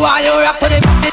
Why you rock to the